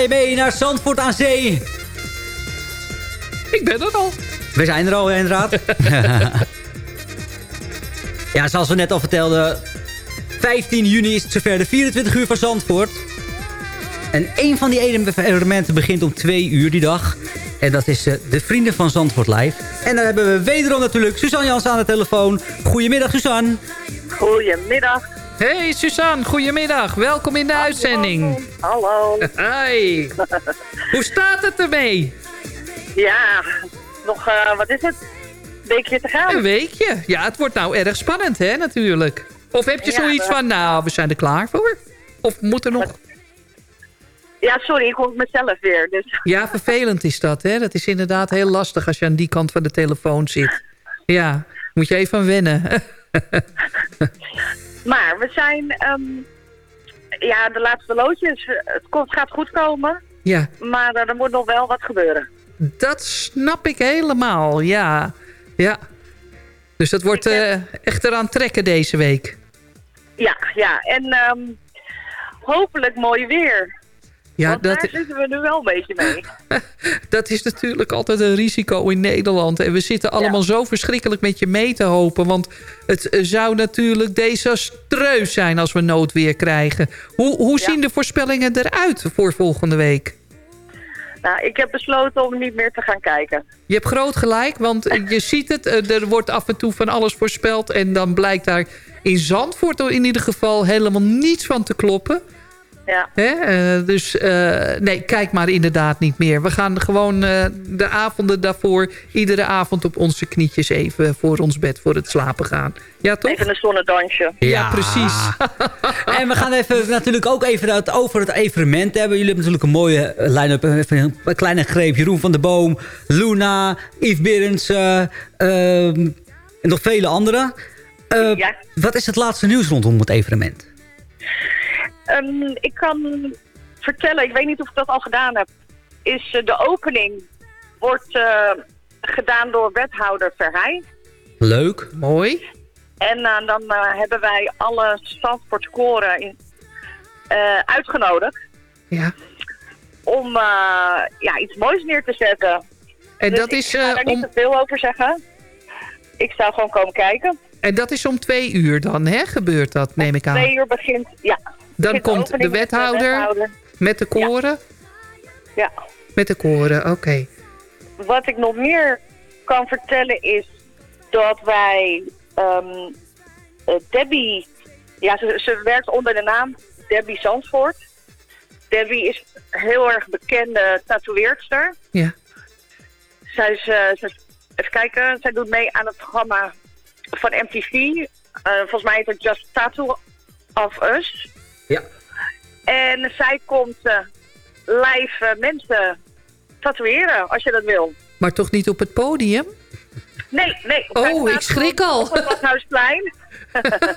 Je mee naar Zandvoort aan Zee? Ik ben er al. We zijn er al, inderdaad. ja, zoals we net al vertelden... 15 juni is het zover de 24 uur van Zandvoort. En een van die evenementen begint om 2 uur die dag. En dat is uh, de Vrienden van Zandvoort Live. En dan hebben we wederom natuurlijk Suzanne Jans aan de telefoon. Goedemiddag, Suzanne. Goedemiddag. Hey Suzanne, goedemiddag. Welkom in de Hallo. uitzending. Hallo. Hi. Hoe staat het ermee? Ja, nog, uh, wat is het? Een weekje te gaan. Een weekje. Ja, het wordt nou erg spannend, hè, natuurlijk. Of heb je Ja, zoiets we- van, nou, we zijn er klaar voor? Of moet er nog... Ja, sorry, ik hoor mezelf weer. Dus. Ja, vervelend is dat, hè. Dat is inderdaad heel lastig als je aan die kant van de telefoon zit. Ja, moet je even wennen. Maar we zijn, ehm, ja, de laatste loodjes. Het komt, gaat goed komen, ja, maar eh, er moet nog wel wat gebeuren. dat snap ik helemaal, ja. Ja. Dus dat wordt eh, echt eraan trekken deze week. Ja, ja, en ehm, hopelijk mooi weer. Ja, Want dat, daar zitten we nu wel een beetje mee. dat is natuurlijk altijd een risico in Nederland. En we zitten allemaal zo verschrikkelijk met je mee te hopen. Want het eh, zou natuurlijk desastreus zijn als we noodweer krijgen. Hoe, hoe zien de voorspellingen eruit voor volgende week? Nou, ik heb besloten om niet meer te gaan kijken. Je hebt groot gelijk, want je ziet het. eh, Er wordt af en toe van alles voorspeld. En dan blijkt daar in Zandvoort in ieder geval helemaal niets van te kloppen. Ja. Hè? eh, dus eh, nee, kijk maar inderdaad niet meer. We gaan gewoon eh, de avonden daarvoor... iedere avond op onze knietjes even voor ons bed voor het slapen gaan. Ja, toch? Even een zonnedansje. Ja, precies. En we gaan even, natuurlijk ook even het, over het evenement hebben. Jullie hebben natuurlijk een mooie line-up. Even een kleine greep. Jeroen van der Boom, Luna, Yves Berends eh, ehm, en nog vele anderen. Eh, Wat is het laatste nieuws rondom het evenement? Ehm, ik kan vertellen, ik weet niet of ik dat al gedaan heb, is eh, de opening wordt eh, gedaan door wethouder Verheij. Leuk. Mooi. En eh, dan hebben wij alle Zandvoort scoren in, eh, uitgenodigd Ja. om eh, ja, iets moois neer te zetten. En Dus dat ik is, ga eh, daar niet om- te veel over zeggen. Ik zou gewoon komen kijken. En dat is om twee uur dan, hè? Gebeurt dat, neem ik aan. Twee uur begint, ja. Dan komt de wethouder met de koren? Ja. Met de koren, oké. Wat ik nog meer kan vertellen is dat wij ehm, eh, Debbie, ja, ze, ze werkt onder de naam Debbie Zandvoort. Debbie is een heel erg bekende tatoeëerster. Ja. Zij is, eh, zij is- even kijken, zij doet mee aan het programma van MTV. Eh, volgens mij heet het Just Tattoo of Us. Ja. En zij komt eh, live eh, mensen tatoeëren, als je dat wil. Maar toch niet op het podium? Nee, nee. Oh, ik schrik al. Op het Badhuisplein.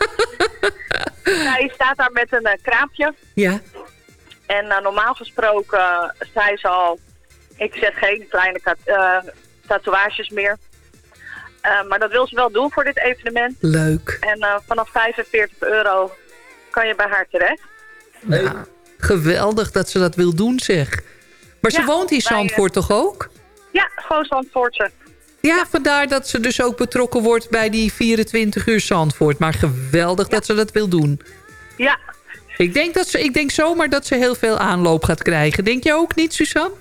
Zij staat daar met een eh, kraampje. Ja. En normaal gesproken uh, zei ze al... Ik zet geen kleine uh, tatoeages meer. Uh, maar dat wil ze wel doen voor dit evenement. Leuk. En uh, vanaf 45 euro kan je bij haar terecht. Ja, geweldig dat ze dat wil doen, zeg. Maar ze Ja, woont in wij, eh, Zandvoort toch ook? Ja, gewoon Zandvoortse. Ja, vandaar dat ze dus ook betrokken wordt bij die 24 uur Zandvoort. Maar geweldig dat ze dat wil doen. Ja. Ik denk, dat ze, ik denk zomaar dat ze heel veel aanloop gaat krijgen. Denk je ook niet, Suzanne?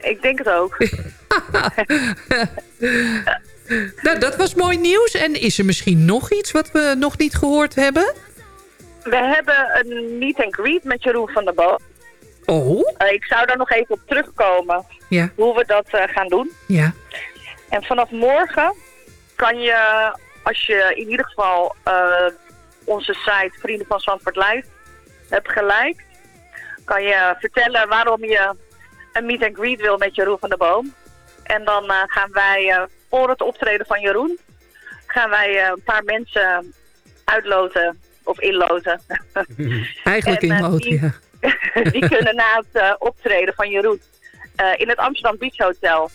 Ik denk het ook. nou, dat was mooi nieuws. En is er misschien nog iets wat we nog niet gehoord hebben? We hebben een meet and greet met Jeroen van der Boom. Oh? Uh, ik zou daar nog even op terugkomen. Ja. Hoe we dat uh, gaan doen. Ja. En vanaf morgen kan je, als je in ieder geval uh, onze site Vrienden van Zandvoort Live hebt gelijk, kan je vertellen waarom je een meet and greet wil met Jeroen van der Boom. En dan gaan wij voor het optreden van Jeroen, gaan wij een paar mensen uitloten of inloten. Eigenlijk en, inloten, die, ja. die kunnen na het optreden van Jeroen in het Amsterdam Beach Hotel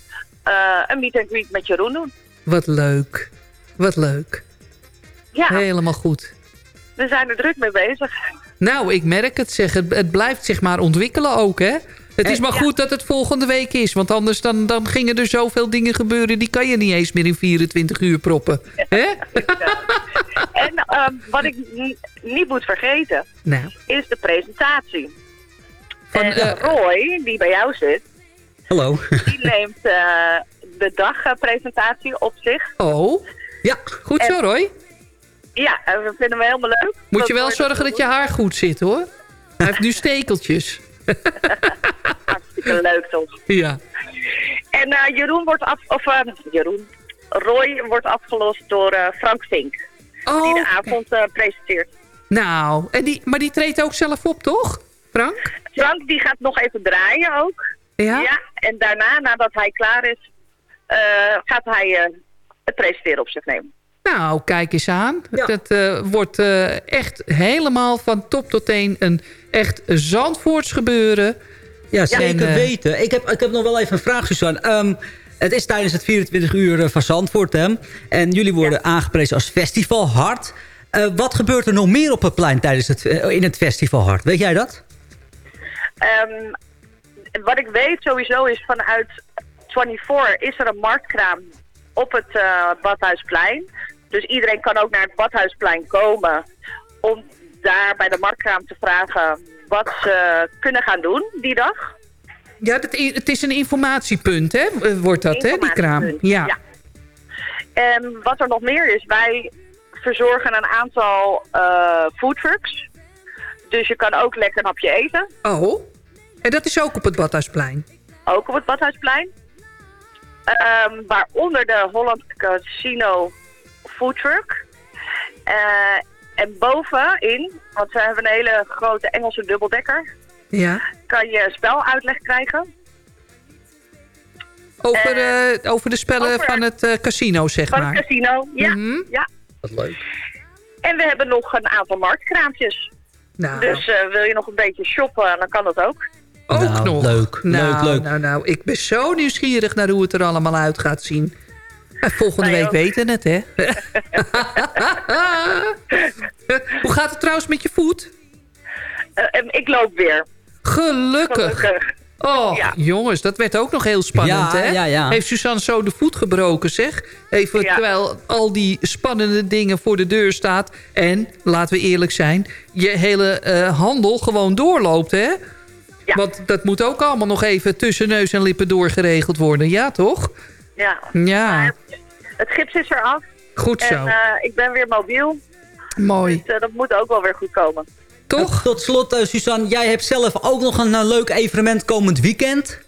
een meet and greet met Jeroen doen. Wat leuk. Wat leuk. Ja. Helemaal goed. We zijn er druk mee bezig. Nou, ik merk het zeg. Het, het blijft zich maar ontwikkelen ook, hè? Het is maar Ja. goed dat het volgende week is. Want anders dan, dan gingen er zoveel dingen gebeuren... die kan je niet eens meer in 24 uur proppen. Hè? En ehm, wat ik niet moet vergeten, Nou. is de presentatie. Van, en eh, Roy, die bij jou zit, Hallo. die neemt eh, de dagpresentatie op zich. Oh, ja, goed zo Roy. Ja, we vinden hem helemaal leuk. Moet je wel zorgen dat je haar goed zit, hoor. Hij heeft nu stekeltjes. Hartstikke leuk toch. Ja. En eh, Jeroen wordt af... Of eh, Jeroen. Roy wordt afgelost door eh, Frank Vink. die de avond eh, presenteert. Nou, en die, maar die treedt ook zelf op, toch? Frank? Frank die gaat nog even draaien ook. Ja? en daarna, nadat hij klaar is, gaat hij het presenteren op zich nemen. Nou, kijk eens aan. Dat eh, wordt eh, echt helemaal van top tot teen een echt Zandvoorts gebeuren. Ja, zeker En, eh, weten. Ik heb, ik heb nog wel even een vraag, Suzanne. Ehm, het is tijdens het 24 uur van Zandvoort, hè? En jullie worden aangeprezen als Festival Hart. Eh, wat gebeurt er nog meer op het plein tijdens het, in het Festival Hart? Weet jij dat? Ehm, wat ik weet sowieso is vanuit 24 is er een marktkraam op het Badhuisplein. Dus iedereen kan ook naar het Badhuisplein komen om daar bij de marktkraam te vragen wat ze kunnen gaan doen die dag. Ja, het, het is een informatiepunt, hè? eh, Wordt dat, hè, die kraam? Ja. ja. En wat er nog meer is, wij verzorgen een aantal eh foodtrucks. Dus je kan ook lekker een hapje eten. Oh, en dat is ook op het Badhuisplein? Ook op het Badhuisplein. Ehm, waaronder de Holland Casino foodtruck. Eh en bovenin, want we hebben een hele grote Engelse dubbeldekker, Ja. kan je speluitleg krijgen. Over, eh, over de spellen over- van het eh, casino, zeg Van maar. het casino, ja. Mhm. ja. Wat leuk. En we hebben nog een aantal marktkraampjes. Nou, Dus eh, wil je nog een beetje shoppen, dan kan dat ook. ook Nou, nog. leuk, nou, leuk, leuk. Nou, nou, ik ben zo nieuwsgierig naar hoe het er allemaal uit gaat zien. En volgende week ook. weten het, hè? hoe gaat het trouwens met je voet? Eh, en ik loop weer. Gelukkig. Gelukkig. Oh, jongens, dat werd ook nog heel spannend, Ja, hè? ja, ja. Heeft Suzanne zo de voet gebroken, zeg? Even Ja. terwijl al die spannende dingen voor de deur staat. En, laten we eerlijk zijn, je hele eh, handel gewoon doorloopt, hè? Want dat moet ook allemaal nog even tussen neus en lippen doorgeregeld worden. Ja, toch? Ja. Ja, Het gips is eraf. goed zo. En eh, ik ben weer mobiel. Mooi. Dus eh, dat moet ook wel weer goed komen. Toch? Tot slot, eh, Suzanne, jij hebt zelf ook nog een leuk evenement komend weekend.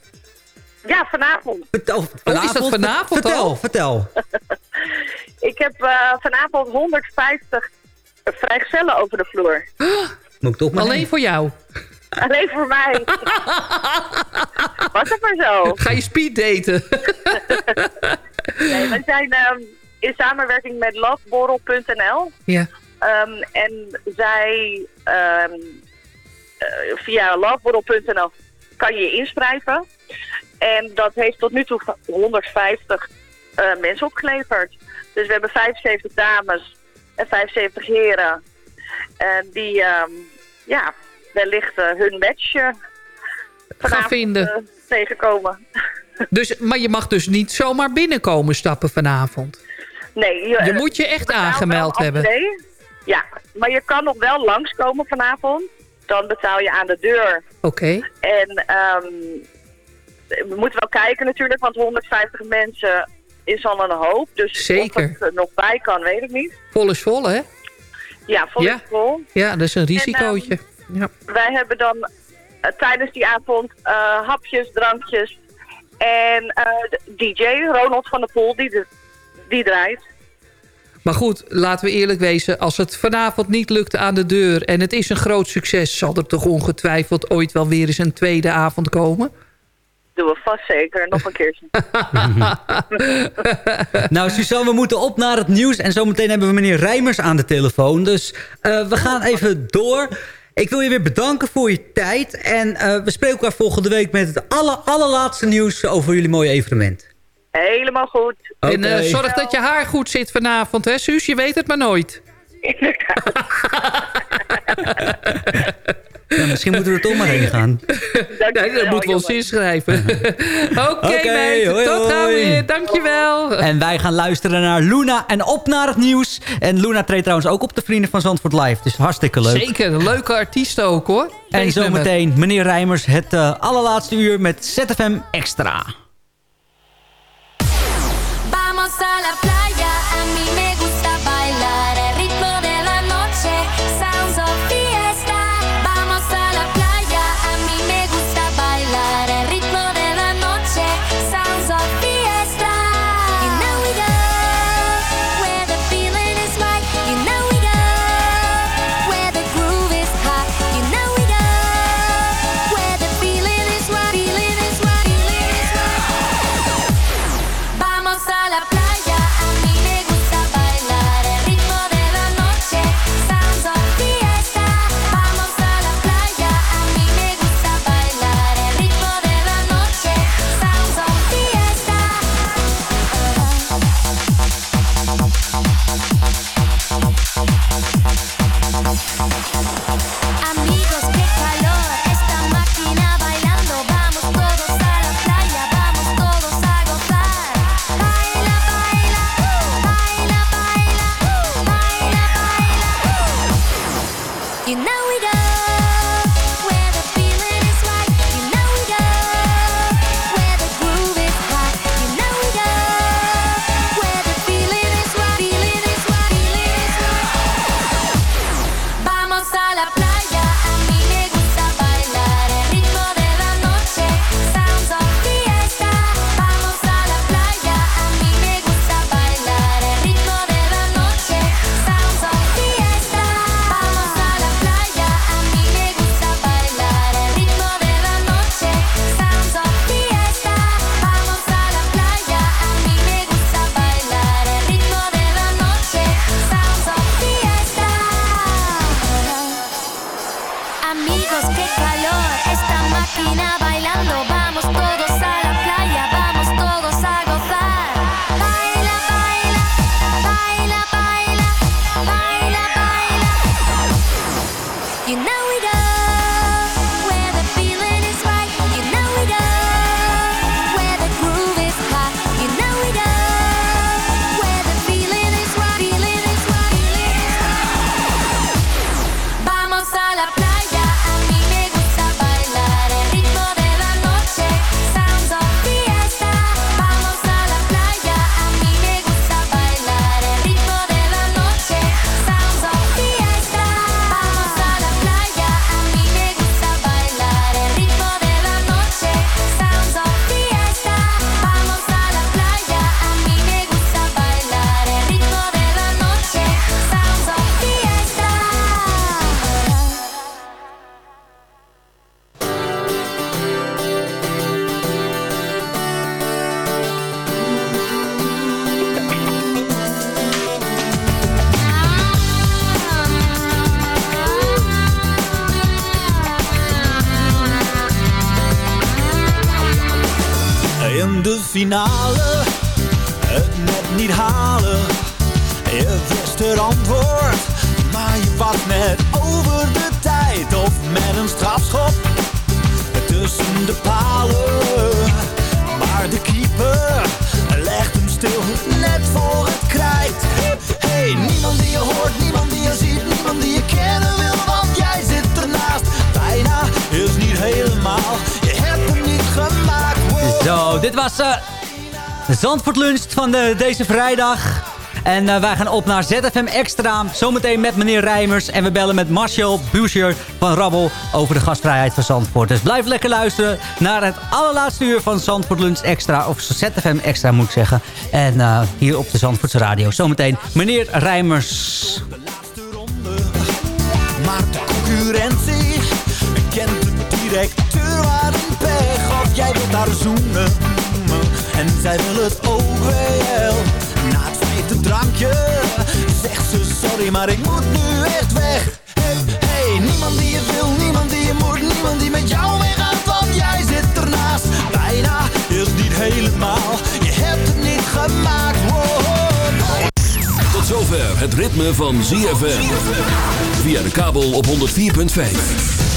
Ja, vanavond. Vertel, Oh, is dat vanavond Vertel, al? vertel. Ik heb eh, vanavond 150 vrijgezellen over de vloer. Moet ik toch maar Alleen heen. voor jou. Alleen voor mij. Was het maar zo. Ga je speed daten? Nee, we zijn ehm, in samenwerking met loveborrel.nl. ja. Ehm, en zij, ehm, eh, via loveborrel.nl kan je je inschrijven. En dat heeft tot nu toe 150 eh, mensen opgeleverd. Dus we hebben 75 dames en 75 heren. En die, ja, wellicht eh, hun match eh, vanavond, vinden. eh, tegenkomen. Dus, maar je mag dus niet zomaar binnenkomen stappen vanavond. Nee, Je moet je echt aangemeld hebben. entree. Ja, maar je kan nog wel langskomen vanavond. Dan betaal je aan de deur. Oké. En ehm, we moeten wel kijken natuurlijk, want 150 mensen is al een hoop. Dus Zeker. of het er nog bij kan, weet ik niet. Vol is vol, hè? Ja, vol Ja. is vol. Ja, dat is een risicootje. Ja. Wij hebben dan eh, tijdens die avond eh, hapjes, drankjes. En eh, DJ, Ronald van der Poel, die, de- die draait. Maar goed, laten we eerlijk wezen. Als het vanavond niet lukt aan de deur en het is een groot succes... zal er toch ongetwijfeld ooit wel weer eens een tweede avond komen? Doen we vast zeker. Nog een keertje. Nou, Suzanne, we moeten op naar het nieuws. En zometeen hebben we meneer Rijmers aan de telefoon. Dus eh, we gaan even door. Ik wil je weer bedanken voor je tijd. En eh, we spreken elkaar volgende week met het aller, allerlaatste nieuws over jullie mooie evenement. Helemaal goed. En eh, zorg dat je haar goed zit vanavond, hè Suus? Je weet het maar nooit. Misschien moeten we er toch maar heen gaan. Nee, dat moeten we ons inschrijven. Oké, meid. hoi, Tot gauw weer. Dankjewel. En wij gaan luisteren naar Luna en op naar het nieuws. En Luna treedt trouwens ook op de Vrienden van Zandvoort Live. Dus hartstikke leuk. Zeker, een leuke artiest ook hoor. En zometeen meneer Rijmers het eh, allerlaatste uur met ZFM Extra. Vamos a la playa, finale, het net niet halen. Je wist het antwoord, maar je was net over de tijd. Of met een strafschop tussen de palen. Maar de keeper Zo, dit was eh de Zandvoort Lunch van de, deze vrijdag. En eh, wij gaan op naar ZFM Extra. Zometeen met meneer Rijmers. En we bellen met Marcel Buescher van Rabbel over de gastvrijheid van Zandvoort. Dus blijf lekker luisteren naar het allerlaatste uur van Zandvoort Lunch Extra. Of ZFM Extra moet ik zeggen. En eh, hier op de Zandvoortse Radio. Zometeen meneer Rijmers. Maar de concurrentie kent de directeur waar jij wilt haar zoenen En zij wil het ook wel Na het vijfde drankje Zegt ze sorry maar ik moet nu echt weg Hey, hey, niemand die je wil, niemand die je moet Niemand die met jou meegaat Want jij zit ernaast Bijna is niet helemaal Je hebt het niet gemaakt wow. Tot zover het ritme van ZFM. Via de kabel op 104.5.